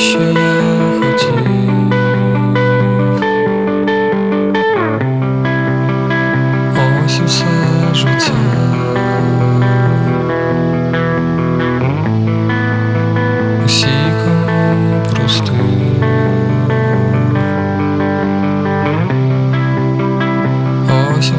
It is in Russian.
чаще я хотел. Ось усе життя Усіком простив Ось